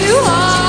you are.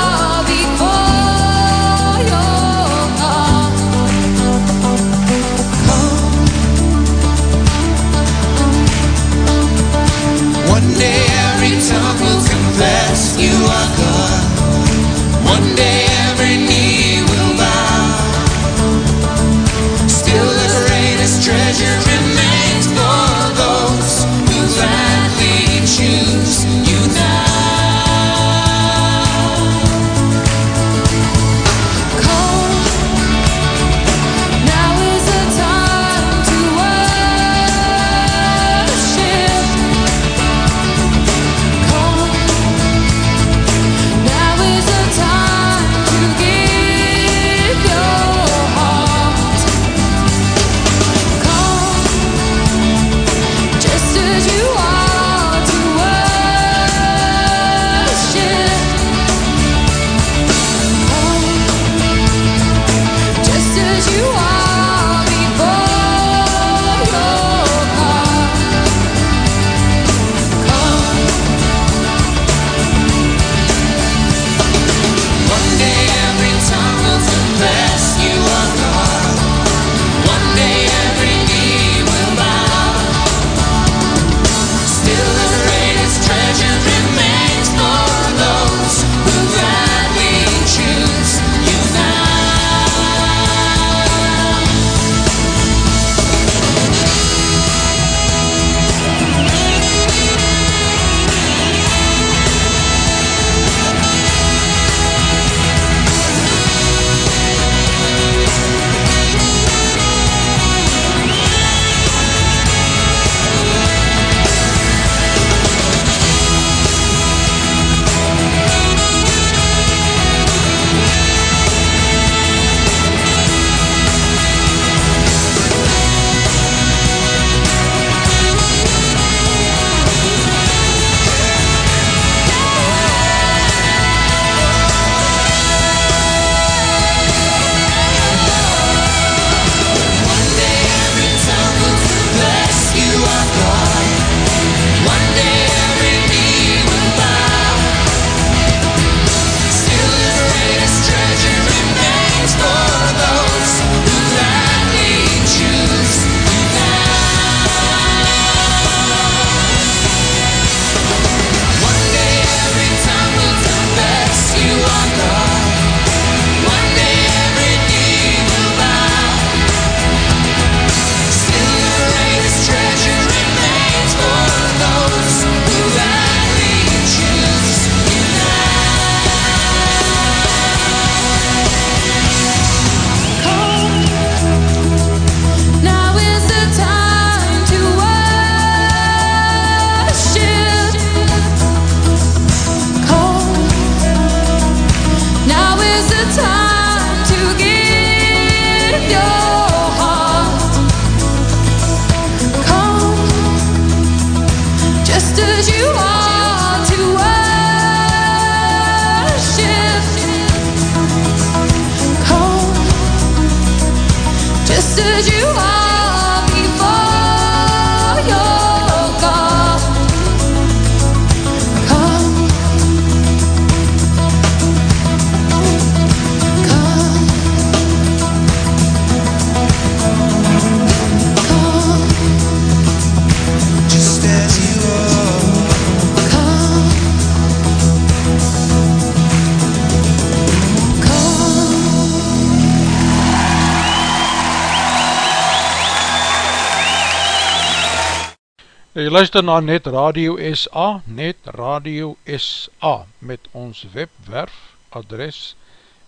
Jy luister na Net Radio SA, Net Radio SA, met ons webwerf adres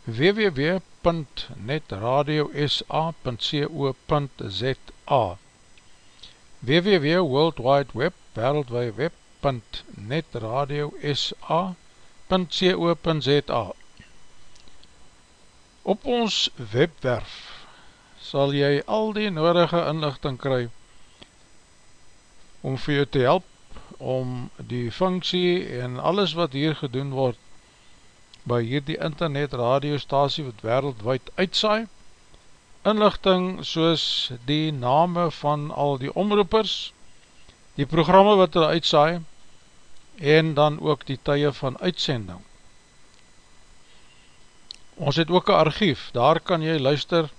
www.netradiosa.co.za www.worldwideweb, wereldwideweb.netradiosa.co.za Op ons webwerf sal jy al die nodige inlichting kry om vir jou te help om die funksie en alles wat hier gedoen word by hierdie internet radiostasie wat wereldwijd uitsaai, inlichting soos die name van al die omroepers, die programme wat hulle uitsaai, en dan ook die tye van uitsending. Ons het ook een archief, daar kan jy luister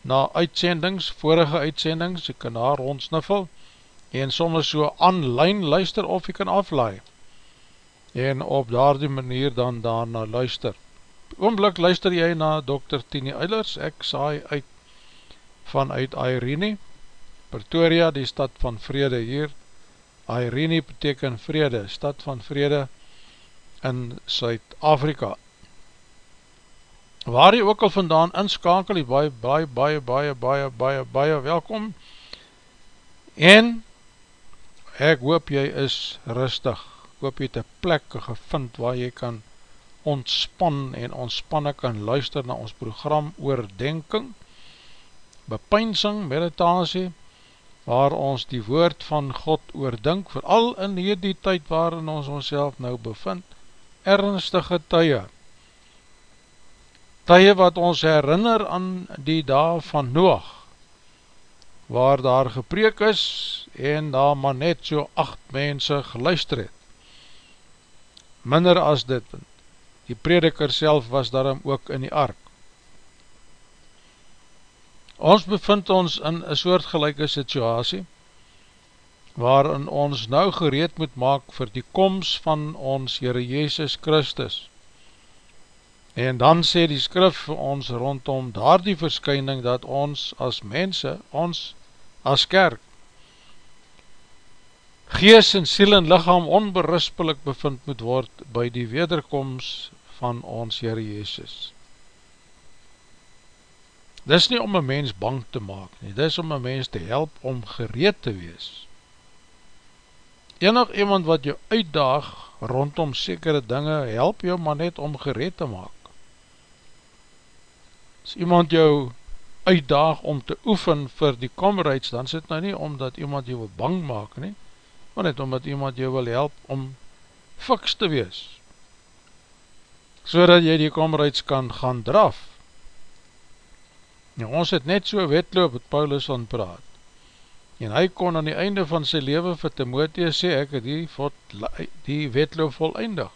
na uitsendings, vorige uitsendings, jy kan daar rondsniffel, en soms so online luister of jy kan aflaai, en op daar die manier dan daarna luister. Oomblik luister jy na Dr. Tini Eilers, ek saai uit vanuit Irene, Pretoria, die stad van vrede hier, Irene beteken vrede, stad van vrede in Suid-Afrika waar jy ook al vandaan inskakel, jy baie, baie, baie, baie, baie, baie, baie welkom, en ek hoop jy is rustig, hoop jy het een plek gevind waar jy kan ontspan en ontspanne kan luister na ons program oordenking, bepynsing, meditasie, waar ons die woord van God oordink, vooral in hierdie tyd waarin ons ons nou bevind, ernstige tye, tye wat ons herinner aan die dag van Noach, waar daar gepreek is en daar maar net so acht mense geluister het. Minder as dit, die prediker self was daarom ook in die ark. Ons bevind ons in een soortgelijke situasie, waarin ons nou gereed moet maak vir die komst van ons Heere Jezus Christus, En dan sê die skrif vir ons rondom daar die verskyning dat ons as mense, ons as kerk, gees en siel en lichaam onberispelik bevind moet word by die wederkomst van ons Heere Jezus. Dis nie om een mens bang te maak nie, dis om een mens te help om gereed te wees. Enig iemand wat jou uitdaag rondom sekere dinge, help jou maar net om gereed te maak. As iemand jou uitdaag om te oefen vir die comrades, dan sit nou nie omdat iemand jou wil bang maak nie, maar net omdat iemand jou wil help om fiks te wees, so dat jy die comrades kan gaan draf. Nou, ons het net so wetloop wat Paulus van praat, en hy kon aan die einde van sy leven vir Timotheus sê, ek het die, die wetloop volleindig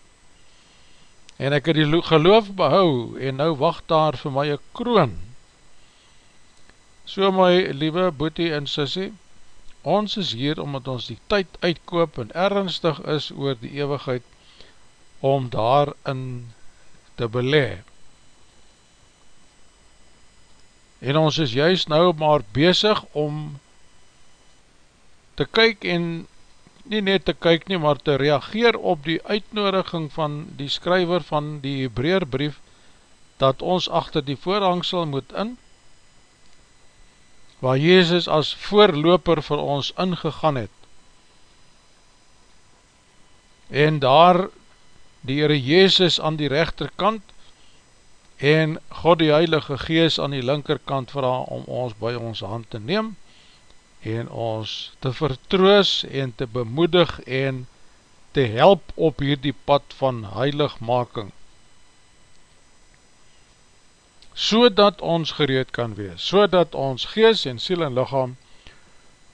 en ek het die geloof behou, en nou wacht daar vir my een kroon. So my liewe boete en sissie, ons is hier omdat ons die tyd uitkoop en ernstig is oor die eeuwigheid om daarin te belee. En ons is juist nou maar bezig om te kyk en nie net te kyk nie, maar te reageer op die uitnodiging van die skryver van die Hebreerbrief, dat ons achter die voorhangsel moet in, waar Jezus as voorloper vir ons ingegaan het, en daar die Heere Jezus aan die rechterkant, en God die Heilige Gees aan die linkerkant vraag om ons by ons hand te neem, en ons te vertroos en te bemoedig en te help op hierdie pad van heiligmaking so dat ons gereed kan wees, so dat ons gees en siel en lichaam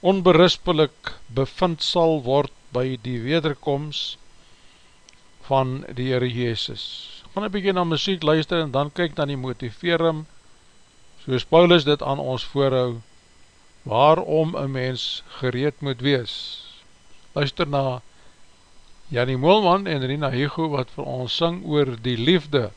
onberispelik bevind sal word by die wederkomst van die Heere Jezus. Gaan een bykie na muziek luister en dan kyk na die motiveerum, soos Paulus dit aan ons voorhoud, waarom een mens gereed moet wees. Luister na Jannie Moelman en Rina Higo wat vir ons syng oor die liefde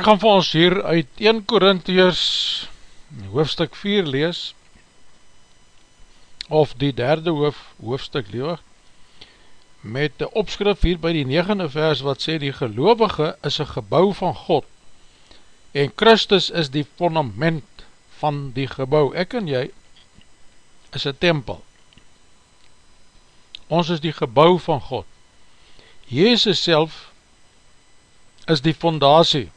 ek gaan vir ons hier uit 1 Korintiërs hoofstuk 4 lees, of die derde hoof, hoofstuk lewe, met die opskrif hier by die negende vers wat sê die gelovige is een gebouw van God en Christus is die fundament van die gebouw. Ek en jy is een tempel. Ons is die gebouw van God. Jezus self is die fondatie.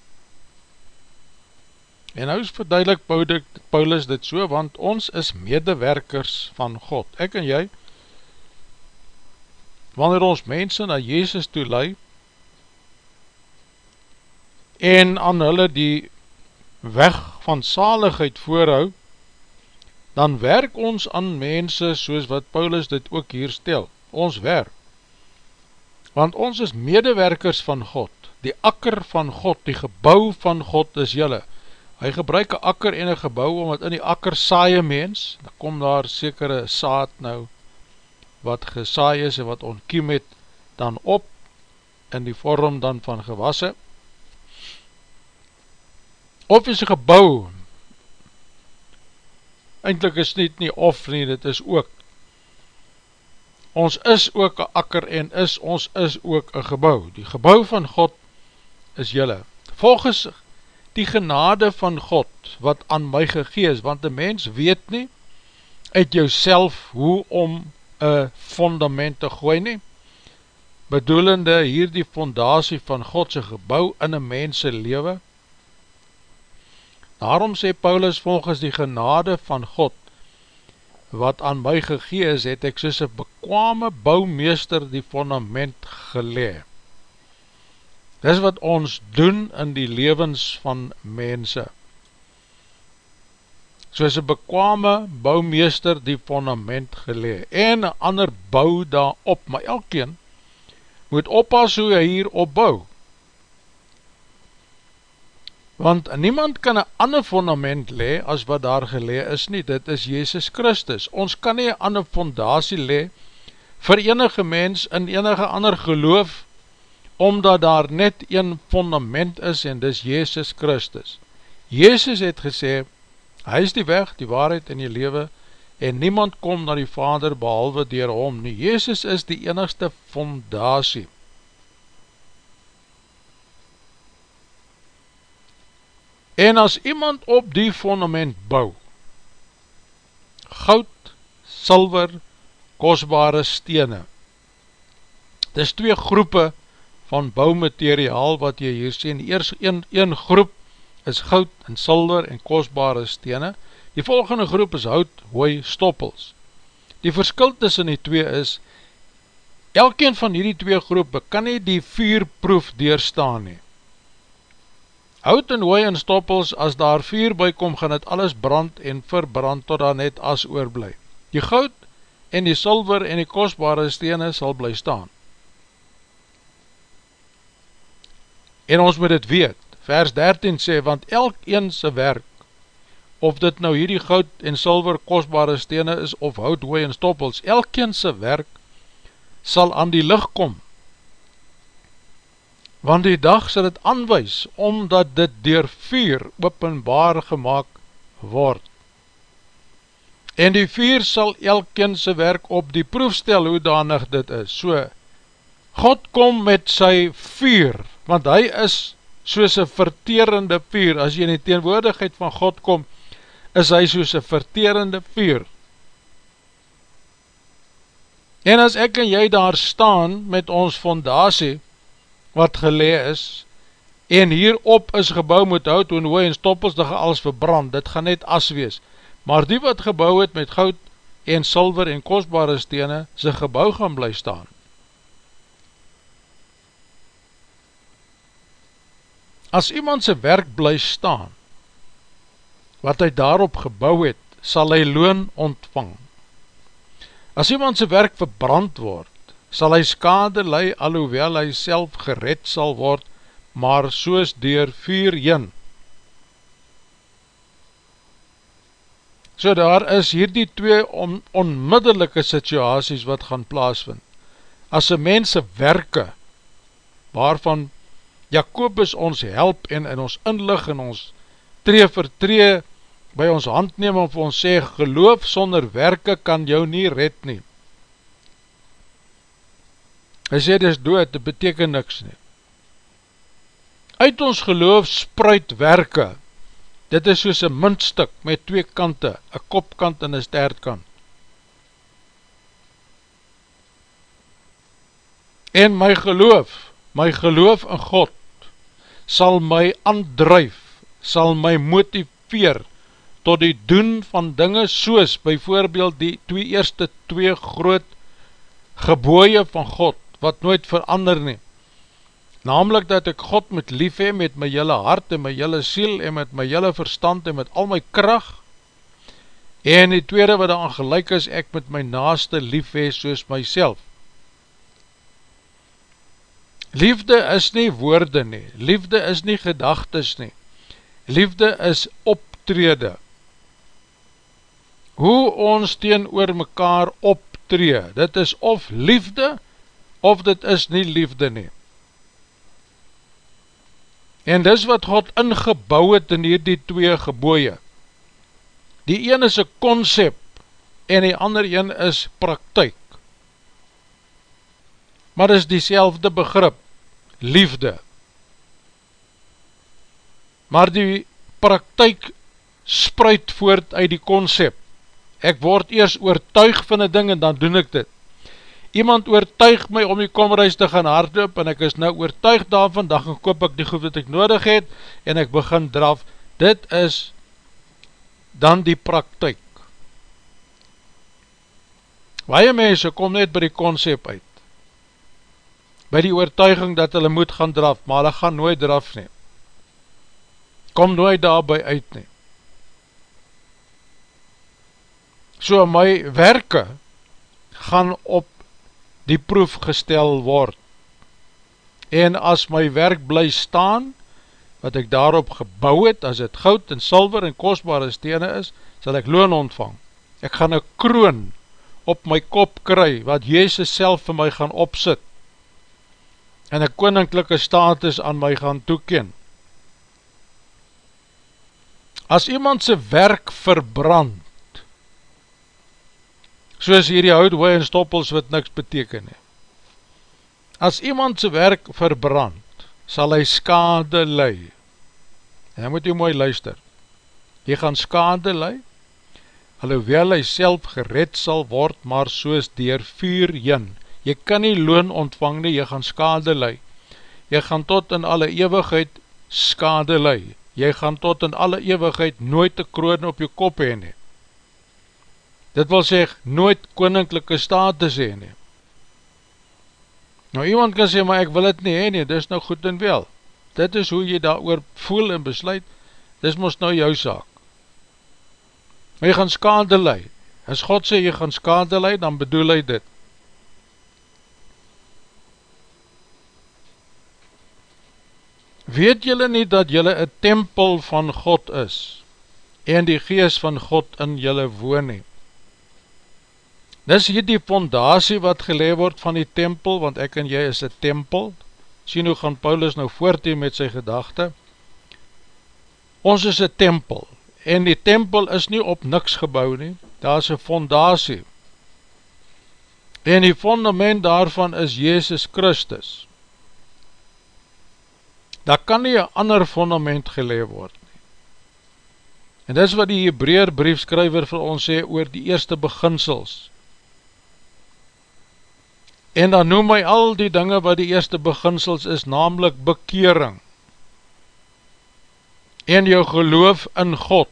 En nou is verduidelik Paulus dit so, want ons is medewerkers van God. Ek en jy, wanneer ons mense na Jezus toe lei en aan hulle die weg van saligheid voorhou, dan werk ons aan mense soos wat Paulus dit ook hier stel, ons werk. Want ons is medewerkers van God, die akker van God, die gebouw van God is jylle. Hy gebruik een akker en een gebouw, omdat in die akker saaie mens, dan kom daar sekere saad nou, wat gesaai is en wat ontkiem het dan op in die vorm dan van gewasse. Of is een gebouw eindelijk is niet nie of nie, dit is ook. Ons is ook een akker en is, ons is ook een gebouw, die gebouw van God is jylle, volgens die genade van God wat aan my gegees, want die mens weet nie uit jou hoe om een fundament te gooi nie, bedoelende hier die fondatie van Godse gebouw in een mense lewe. Daarom sê Paulus volgens die genade van God, wat aan my gegees het, ek soos een bekwame bouwmeester die fundament gelee. Dis wat ons doen in die levens van mense soos een bekwame bouwmeester die fundament gelee, en een ander bouw daarop, maar elkeen moet oppas hoe hy hier opbouw. Want niemand kan een ander fundament lee as wat daar gelee is nie, dit is Jezus Christus. Ons kan nie een ander fondatie lee vir enige mens in enige ander geloof, omdat daar net een fundament is en dis Jezus Christus. Jezus het gesê, Hy is die weg, die waarheid in die lewe en niemand kom na die Vader behalwe dier hom nie. Jezus is die enigste fondatie. En as iemand op die fundament bou, goud, silver, kostbare stene, dis twee groepe van bouwmateriaal wat jy hier sê, die eerste een, een groep is goud en silver en kostbare stene. Die volgende groep is hout, hooi, stoppels. Die verskil tussen die twee is, elkeen van die twee groepe kan nie die vuurproef deurstaan nie. Hout en hooi en stoppels, as daar vuur by kom, gaan het alles brand en verbrand tot daar net as oorblij. Die goud en die silver en die kostbare stene sal bly staan. En ons moet het weet, vers 13 sê, want elk eense werk, of dit nou hierdie goud en silver kostbare stene is, of hout, hooi en stoppels, elk eense werk sal aan die licht kom, want die dag sal het aanwijs, omdat dit dier vuur openbaar gemaakt word. En die vuur sal elkeense werk op die proef stel hoe danig dit is. So, God kom met sy vuur, want hy is soos een verterende vuur, as jy in die teenwoordigheid van God kom, is hy soos een verterende vuur. En as ek en jy daar staan met ons fondatie, wat gelee is, en hierop is gebouw met hout en hooi en stoppels, dit gaan alles verbrand, dit gaan net as wees. Maar die wat gebouw het met goud en silver en kostbare stene, sy gebouw gaan bly staan. As iemand sy werk bly staan, wat hy daarop gebouw het, sal hy loon ontvang. As iemand sy werk verbrand word, sal hy skade lei alhoewel hy self gered sal word, maar soos dier vuur jyn. So daar is hierdie twee on, onmiddelike situasies wat gaan plaasvind. As een mense werke, waarvan Jacobus ons help en in ons inlig en ons tree vir tree by ons handneem en vir ons sê, geloof sonder werke kan jou nie red nie. Hy sê, dit is dood, dit beteken niks nie. Uit ons geloof spruit werke, dit is soos een muntstuk met twee kante, een kopkant en een stertkant. En my geloof, my geloof in God, sal my aandruif, sal my motiveer, tot die doen van dinge soos, byvoorbeeld die twee eerste twee groot gebooie van God, wat nooit verander nie. Namelijk dat ek God moet lief hee met my jylle hart en my jylle siel en met my jylle verstand en met al my kracht. En die tweede wat aan gelijk is, ek met my naaste lief hee soos myself. Liefde is nie woorde nie, liefde is nie gedagtes nie, liefde is optrede hoe ons teen oor mekaar optree, dit is of liefde, of dit is nie liefde nie. En dis wat God ingebouw het in hierdie twee gebooie. Die een is een concept, en die ander een is praktijk. Maar dis die begrip, liefde. Maar die praktijk spruit voort uit die concept ek word eers oortuig van die ding en dan doen ek dit. Iemand oortuig my om die komreis te gaan hardloop en ek is nou oortuig daarvan, dan gaan koop ek die goed wat ek nodig het en ek begin draf. Dit is dan die praktijk. Waie mense kom net by die concept uit. By die oortuiging dat hulle moet gaan draf, maar hulle gaan nooit draf nie. Kom nooit daarby uit nie. So my werke gaan op die proef gestel word. En as my werk bly staan, wat ek daarop gebouw het, as het goud en silver en kostbare stene is, sal ek loon ontvang. Ek gaan een kroon op my kop kry, wat Jezus self vir my gaan opsit, en een koninklijke status aan my gaan toeken. As iemand sy werk verbrand, soos hierdie hout, hooi en stoppels wat niks beteken nie. As iemand sy werk verbrand, sal hy skade lei. En moet jy mooi luister. Jy gaan skade lei, alhoewel hy self gered sal word, maar soos dier vuur jyn. Jy kan nie loon ontvang nie, jy gaan skade lei. Jy gaan tot in alle eeuwigheid skade lei. Jy gaan tot in alle eeuwigheid nooit te kroon op jou kop heen nie. Dit wil sê, nooit koninklijke status heen nie. Nou iemand kan sê, maar ek wil het nie heen nie, dit is nou goed en wel. Dit is hoe jy daar oor voel en besluit, dit is ons nou jou saak. Maar jy gaan skade lei. As God sê jy gaan skade lei, dan bedoel hy dit. Weet jylle nie dat jylle een tempel van God is en die gees van God in jylle woon nie? Dis hier die fondatie wat gelee word van die tempel, want ek en jy is een tempel. Sien hoe gaan Paulus nou voortie met sy gedachte. Ons is een tempel, en die tempel is nie op niks gebouw nie, daar is een fondatie. En die fundament daarvan is Jezus Christus. Daar kan nie een ander fundament gelee word nie. En dis wat die Hebraer briefskryver vir ons sê oor die eerste beginsels, En dan noem hy al die dinge wat die eerste beginsels is, namelijk bekering. En jou geloof in God.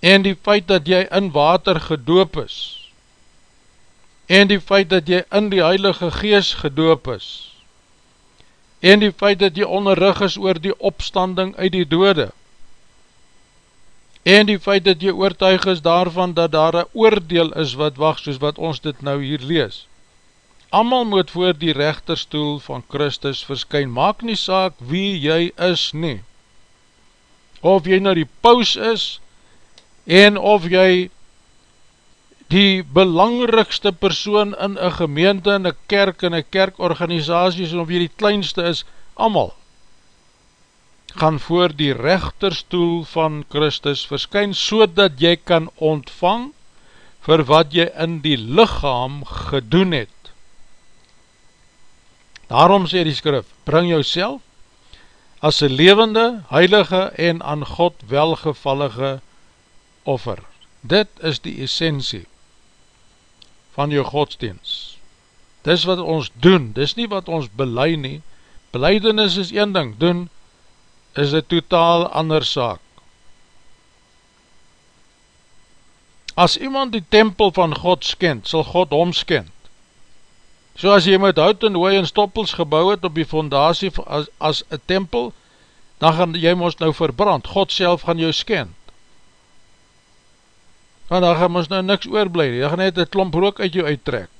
En die feit dat jy in water gedoop is. En die feit dat jy in die Heilige Gees gedoop is. En die feit dat jy onderrug is oor die opstanding uit die dode. En die feit dat jy oortuig is daarvan dat daar een oordeel is wat wacht soos wat ons dit nou hier lees. Amal moet voor die rechterstoel van Christus verskyn, maak nie saak wie jy is nie, of jy nou die paus is, en of jy die belangrikste persoon in een gemeente, in een kerk, in een kerkorganisatie, en of jy die kleinste is, amal, gaan voor die rechterstoel van Christus verskyn, so dat jy kan ontvang vir wat jy in die lichaam gedoen het. Daarom sê die skrif, bring jou as een levende, heilige en aan God welgevallige offer. Dit is die essentie van jou godsdienst. Dis wat ons doen, dis nie wat ons belei nie. Beleidenis is een ding, doen is een totaal ander saak. As iemand die tempel van God skend, sal God hom skend. So as jy met hout en hooi en stoppels gebouw het op die fondatie as, een tempel, dan gaan jy ons nou verbrand. God self gaan jou skend. Want dan gaan ons nou niks oorblij, dan gaan net een klomp rook uit jou uittrek.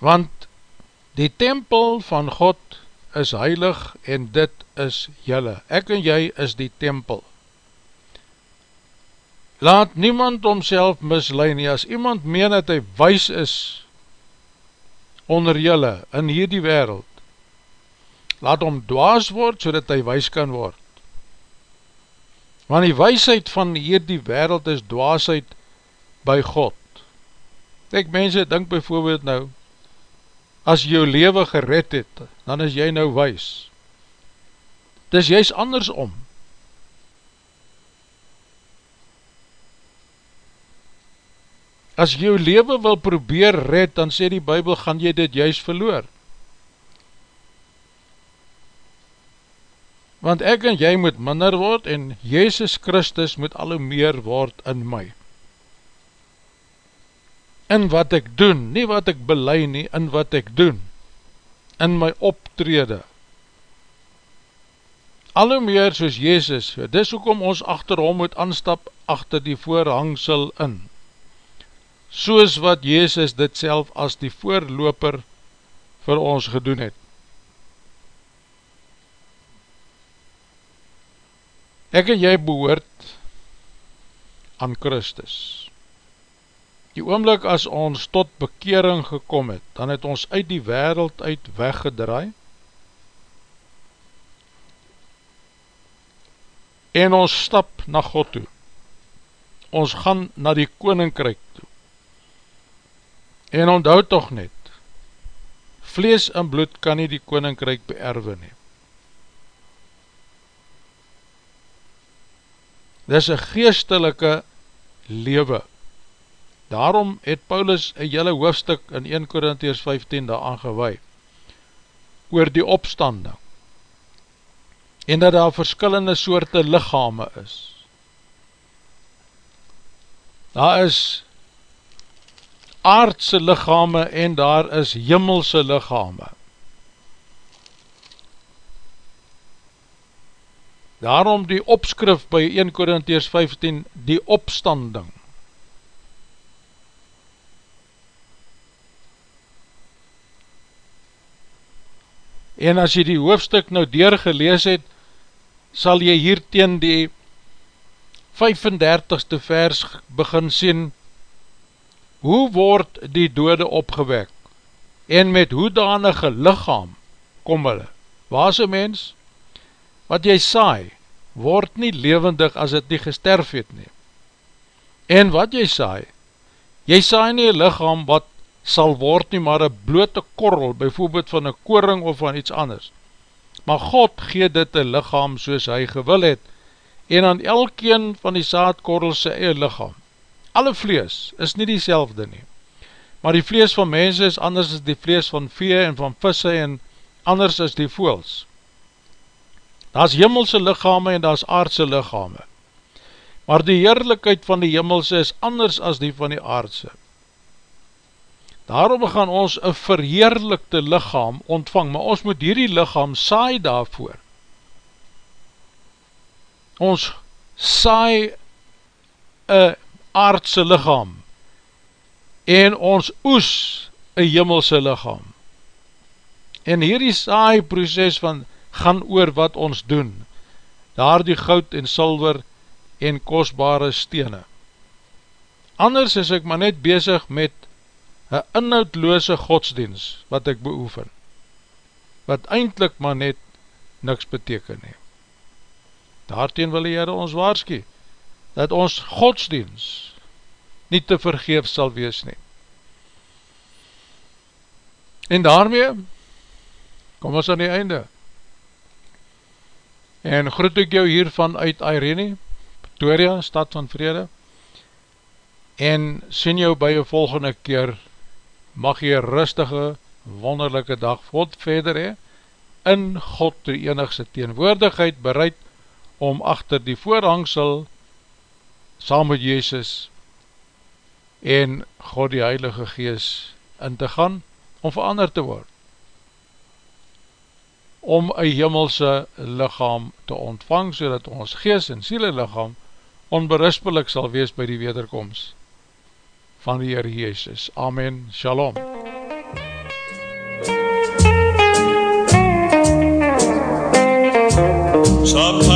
want die tempel van God is heilig en dit is jylle. Ek en jy is die tempel. Laat niemand omself misleid nie, as iemand meen dat hy wees is onder jylle in hierdie wereld, laat hom dwaas word so dat hy wees kan word. Want die weisheid van hierdie wereld is dwaasheid by God. Ek mense, denk bijvoorbeeld nou, as jou leven gered het, dan is jy nou wees. Dis juist andersom. As jou leven wil probeer red, dan sê die bybel, gaan jy dit juist verloor. Want ek en jy moet minder word, en Jezus Christus moet al hoe meer word in my in wat ek doen, nie wat ek belei nie, in wat ek doen, in my optrede. Al hoe meer soos Jezus, dis hoekom ons achter hom moet aanstap, achter die voorhangsel in, soos wat Jezus dit self as die voorloper vir ons gedoen het. Ek en jy behoort aan Christus. Die oomlik as ons tot bekering gekom het, dan het ons uit die wereld uit weggedraai en ons stap na God toe. Ons gaan na die koninkryk toe. En onthou toch net, vlees en bloed kan nie die koninkryk beerwe nie. Dit is een geestelike lewe, Daarom het Paulus een hele hoofdstuk in 1 Korintiërs 15 daar aangewaai oor die opstanding en dat daar verskillende soorte lichame is. Daar is aardse lichame en daar is jimmelse lichame. Daarom die opskrif by 1 Korintiërs 15, die opstanding. En as jy die hoofdstuk nou deurgelees het, sal jy hier teen die 35ste vers begin sien, hoe word die dode opgewek, en met hoedanige lichaam kom hulle. Waar is een mens? Wat jy saai, word nie levendig as het nie gesterf het nie. En wat jy saai, jy saai nie een lichaam wat sal word nie maar een blote korrel, bijvoorbeeld van een koring of van iets anders. Maar God gee dit een lichaam soos hy gewil het, en aan elkeen van die saadkorrel sy eie lichaam. Alle vlees is nie die nie, maar die vlees van mense is anders as die vlees van vee en van visse en anders as die voels. Daar is jimmelse lichame en daar is aardse lichame, maar die heerlijkheid van die jimmelse is anders as die van die aardse. Daarom gaan ons een verheerlikte lichaam ontvang, maar ons moet hierdie lichaam saai daarvoor. Ons saai een aardse lichaam en ons oes een jimmelse lichaam. En hierdie saai proces van gaan oor wat ons doen, daar die goud en silver en kostbare stene. Anders is ek maar net bezig met een inhoudloose godsdienst wat ek beoefen, wat eindelijk maar net niks beteken nie. Daarteen wil die Heere ons waarskie, dat ons godsdienst nie te vergeef sal wees nie. En daarmee, kom ons aan die einde, en groet ek jou hiervan uit Irene, Pretoria, stad van vrede, en sien jou by jou volgende keer, mag jy rustige, wonderlijke dag God verder hee, in God die enigste teenwoordigheid bereid om achter die voorhangsel saam met Jezus en God die Heilige Gees in te gaan om verander te word om een hemelse lichaam te ontvang, so dat ons gees en siele lichaam onberispelik sal wees by die wederkomst van die Heer Jezus. Amen. Shalom. Sometimes